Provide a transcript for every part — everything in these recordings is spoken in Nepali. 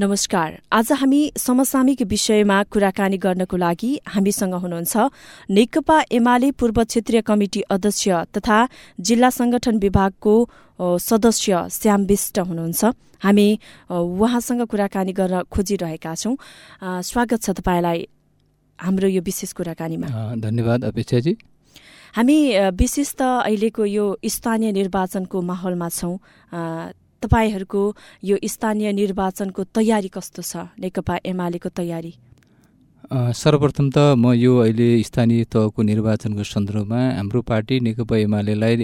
नमस्कार। आज हामी समसामयिक विषयमा कुराकानी गर्नको लागि हामीसँग हुनुहुन्छ नेकपा एमाले पूर्व क्षेत्रीय कमिटी अध्यक्ष तथा जिल्ला संगठन विभागको सदस्य श्याम विष्ट हुनुहुन्छ। हामी उहाँसँग कुराकानी गर्न खोजिरहेका छौं। स्वागत छ तपाईँलाई हाम्रो यो विशेष कुराकानीमा। धन्यवाद अपेक्षाजी। हामी विशेष त अहिलेको यो स्थानीय निर्वाचनको माहौलमा छौं। तपाईँहरूको यो स्थानीय निर्वाचनको तयारी कस्तो छ? नेकपा एमालेको तयारी। सर्वप्रथम त म यो अहिले स्थानीय तहको निर्वाचनको सन्दर्भमा हाम्रो पार्टी नेकपा एमालेलाई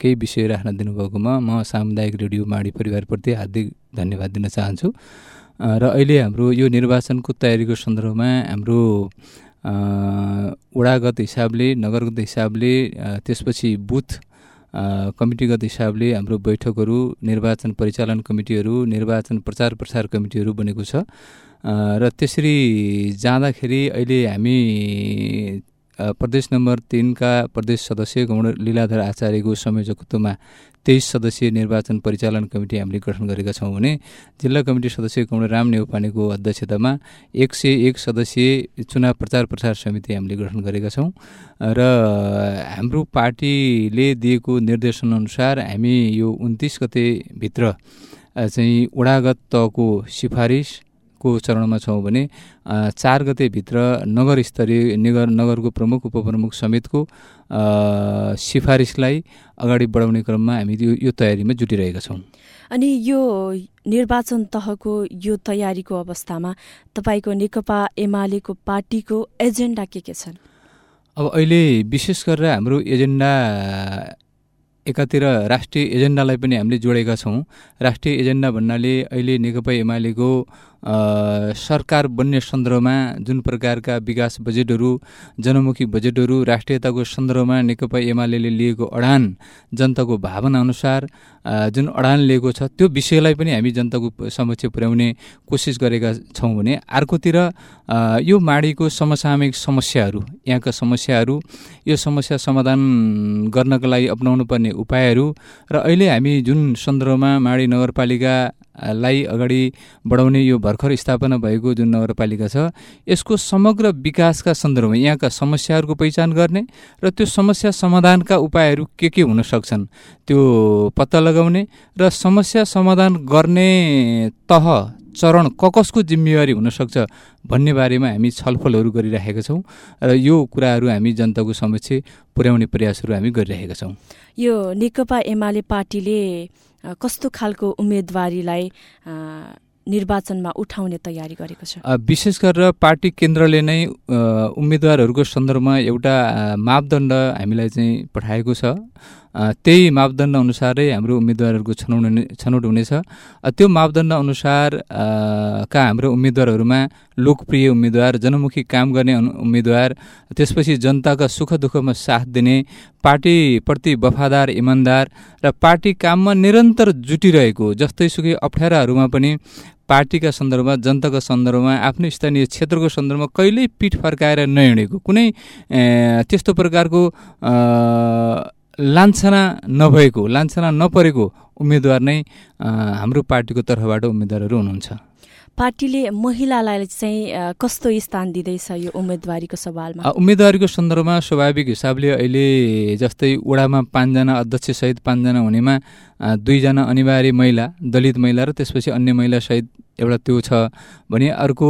केही विषय राख्न दिनुभएकोमा म सामुदायिक रेडियो माडी परिवारप्रति हार्दिक धन्यवाद दिन चाहन्छु। र अहिले हाम्रो यो निर्वाचनको तयारीको सन्दर्भमा हाम्रो वडागत हिसाबले नगरगत हिसाबले त्यसपछि बुथ कमिटीगत हिसाबले हाम्रो बैठकहरू निर्वाचन परिचालन कमिटीहरू निर्वाचन प्रचार प्रसार कमिटीहरू बनेको छ। र त्यसरी जाँदाखेरि अहिले हामी प्रदेश नम्बर तिनका प्रदेश सदस्य गौण लीलाधर आचार्यको संयोजकत्वमा तेइस सदस्यीय निर्वाचन परिचालन कमिटी हामीले गठन गरेका छौँ भने जिल्ला कमिटी सदस्य राम नेउपानेको अध्यक्षतामा एक सय एक सदस्यीय चुनाव प्रचार प्रसार समिति हामीले गठन गरेका छौँ। र हाम्रो पार्टीले दिएको निर्देशनअनुसार हामी यो उन्तिस गतेभित्र चाहिँ वडागत तहको सिफारिस को चरणमा छौँ भने चार गतेभित्र नगर स्तरीय नगर नगरको प्रमुख उपप्रमुख समेतको सिफारिसलाई अगाडि बढाउने क्रममा हामी यो यो तयारीमा जुटिरहेका छौँ। अनि यो निर्वाचन तहको यो तयारीको अवस्थामा तपाईँको नेकपा एमालेको पार्टीको एजेन्डा के के छन्? अब अहिले विशेष गरेर हाम्रो एजेन्डा एकातिर राष्ट्रिय एजेन्डालाई पनि हामीले जोडेका छौँ। राष्ट्रिय एजेन्डा भन्नाले अहिले नेकपा एमालेको सरकार बन्ने सन्दर्भमा जुन प्रकारका विकास बजेटहरू जनमुखी बजेटहरू राष्ट्रियताको सन्दर्भमा नेकपा एमाले लिएको अडान जनताको भावना अनुसार जुन अडान लिएको छ त्यो विषयलाई पनि हामी जनताको समक्ष पुर्याउने कोसिस गरेका छौँ भने अर्कोतिर यो माडीको समसामयिक समस्याहरू यहाँका समस्याहरू यो समस्या समाधान गर्नका लागि अप्नाउनु पर्ने उपायहरू र अहिले हामी जुन सन्दर्भमा माडी नगरपालिका लाई अगाडि बढाउने यो भर्खर स्थापना भएको जुन नगरपालिका छ यसको समग्र विकासका सन्दर्भमा यहाँका समस्याहरूको पहिचान गर्ने र त्यो समस्या समाधानका उपायहरू के के हुन सक्छन् त्यो पत्ता लगाउने र समस्या समाधान गर्ने तह चरण क कसको जिम्मेवारी हुनसक्छ भन्ने बारेमा हामी छलफलहरू गरिरहेका छौँ र यो कुराहरू हामी जनताको समक्ष पुर्याउने प्रयासहरू हामी गरिरहेका छौँ। यो नेकपा एमाले पार्टीले कस्तो खालको उम्मेदवारीलाई निर्वाचनमा उठाउने तयारी गरेको छ? विशेष गरेर पार्टी केन्द्रले नै उम्मेदवारहरूको सन्दर्भमा एउटा मापदण्ड हामीलाई चाहिँ पठाएको छ। त्यही मापदण्ड अनुसारै हाम्रो उम्मेदवारहरूको छनौट छनौट हुनेछ। त्यो मापदण्ड अनुसार का हाम्रो उम्मेदवारहरूमा लोकप्रिय उम्मेदवार जनमुखी काम गर्ने उम्मेदवार त्यसपछि जनताका सुख दुःखमा साथ दिने पार्टीप्रति वफादार इमान्दार र पार्टी काममा निरन्तर जुटिरहेको जस्तै सुकै अप्ठ्याराहरूमा पनि पार्टीका सन्दर्भमा जनताको सन्दर्भमा आफ्नो स्थानीय क्षेत्रको सन्दर्भमा कहिल्यै पिठ फर्काएर नहिँडेको। कुनै त्यस्तो प्रकारको लान्छना नभएको लान्छना नपरेको उम्मेदवार नै हाम्रो पार्टीको तर्फबाट उम्मेदवारहरू हुनुहुन्छ। पार्टीले महिलालाई चाहिँ कस्तो स्थान दिँदैछ यो उम्मेदवारीको सवालमा? उम्मेदवारीको सन्दर्भमा स्वाभाविक हिसाबले अहिले जस्तै वडामा पाँचजना अध्यक्षसहित पाँचजना हुनेमा दुईजना अनिवार्य महिला दलित महिला र त्यसपछि अन्य महिलासहित एउटा त्यो छ भने अर्को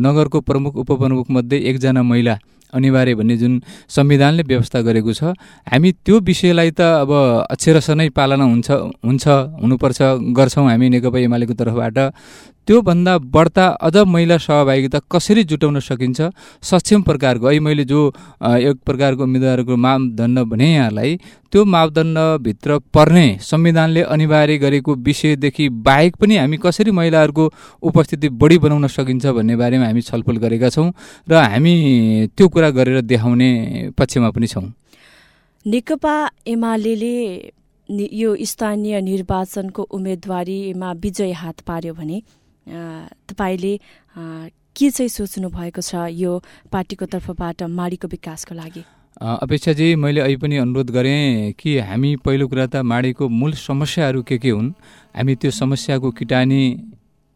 नगरको प्रमुख उपप्रमुखमध्ये एकजना महिला अनिवार्य भन्ने जुन संविधानले व्यवस्था गरेको छ हामी त्यो विषयलाई त अब अक्षरस नै पालना हुन्छ हुन्छ हुनुपर्छ गर्छौँ हामी नेकपा एमालेको तर्फबाट। त्योभन्दा बढ्ता अझ महिला सहभागिता कसरी जुटाउन सकिन्छ? सक्षम प्रकारको है मैले जो एक प्रकारको उम्मेदवारको मापदण्ड भने यहाँलाई त्यो मापदण्डभित्र पर्ने संविधानले अनिवार्य गरेको विषयदेखि बाहेक पनि हामी कसरी महिलाहरूको उपस्थिति बढी बनाउन सकिन्छ भन्ने बारेमा हामी छलफल गरेका छौँ र हामी त्यो कुरा गरेर देखाउने पक्षमा पनि छौँ। नेकपा एमाले यो स्थानीय निर्वाचनको उम्मेदवारीमा विजय हात पार्यो भने तपाईँले के चाहिँ सोच्नु भएको छ यो पार्टीको तर्फबाट माडीको विकासको लागि? अपेक्षाजी मैले अहिले पनि अनुरोध गरेँ कि हामी पहिलो कुरा त माडीको मूल समस्याहरू के के हुन् हामी त्यो समस्याको किटानी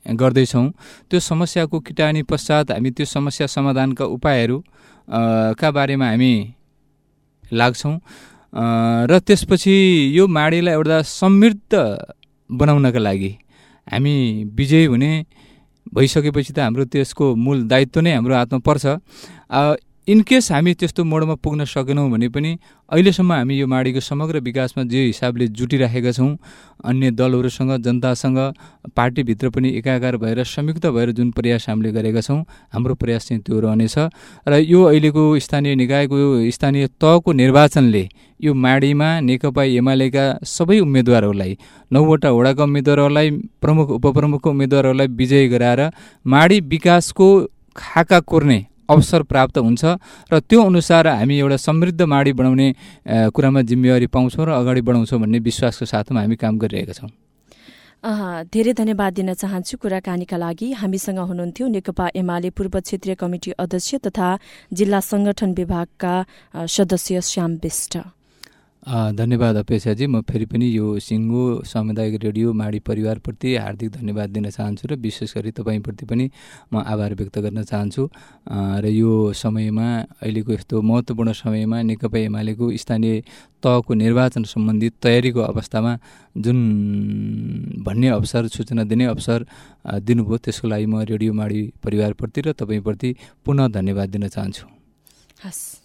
गर्दैछौँ। त्यो समस्याको किटानी पश्चात हामी त्यो समस्या समाधानका उपायहरू का बारेमा हामी लाग्छौँ। र त्यसपछि यो माडीलाई एउटा समृद्ध बनाउनका लागि हामी विजयी हुने भइसकेपछि त हाम्रो त्यसको मूल दायित्व नै हाम्रो हातमा पर्छ। इनकेस हामी त्यस्तो मोडमा पुग्न सकेनौँ भने पनि अहिलेसम्म हामी यो माडीको समग्र विकासमा जे हिसाबले जुटिराखेका छौँ अन्य दलहरूसँग जनतासँग पार्टीभित्र पनि एकाकार भएर संयुक्त भएर जुन प्रयास हामीले गरेका छौँ हाम्रो प्रयास चाहिँ त्यो रहनेछ। र यो अहिलेको स्थानीय निकायको स्थानीय तहको निर्वाचनले यो माडीमा नेकपा एमालेका सबै उम्मेद्वारहरूलाई नौवटा वडाका उम्मेद्वारहरूलाई प्रमुख उपप्रमुखको उम्मेद्वारहरूलाई विजय गराएर माडी विकासको खाका कोर्ने अवसर प्राप्त हुन्छ र त्यो अनुसार हामी एउटा समृद्ध माडी बनाउने कुरामा जिम्मेवारी पाउँछौँ र अगाडि बढाउँछौँ भन्ने विश्वासको साथमा हामी काम गरिरहेका छौँ। धेरै धन्यवाद दिन चाहन्छु कुराकानीका लागि। हामीसँग हुनुहुन्थ्यो नेकपा एमाले पूर्व क्षेत्रीय कमिटी अध्यक्ष तथा जिल्ला संगठन विभागका सदस्य श्याम विष्ट धन्यवाद अपेक्षाजी। म फेरि पनि यो सिङ्गो सामुदायिक रेडियो माडी परिवारप्रति हार्दिक धन्यवाद दिन चाहन्छु र विशेष गरी तपाईँप्रति पनि म आभार व्यक्त गर्न चाहन्छु। र यो समयमा अहिलेको यस्तो महत्त्वपूर्ण समयमा नेकपा एमालेको स्थानीय तहको निर्वाचन सम्बन्धी तयारीको अवस्थामा जुन भन्ने अवसर सूचना दिने अवसर दिनुभयो त्यसको लागि म रेडियो माडी परिवारप्रति र तपाईँप्रति पुनः धन्यवाद दिन चाहन्छु। हस्।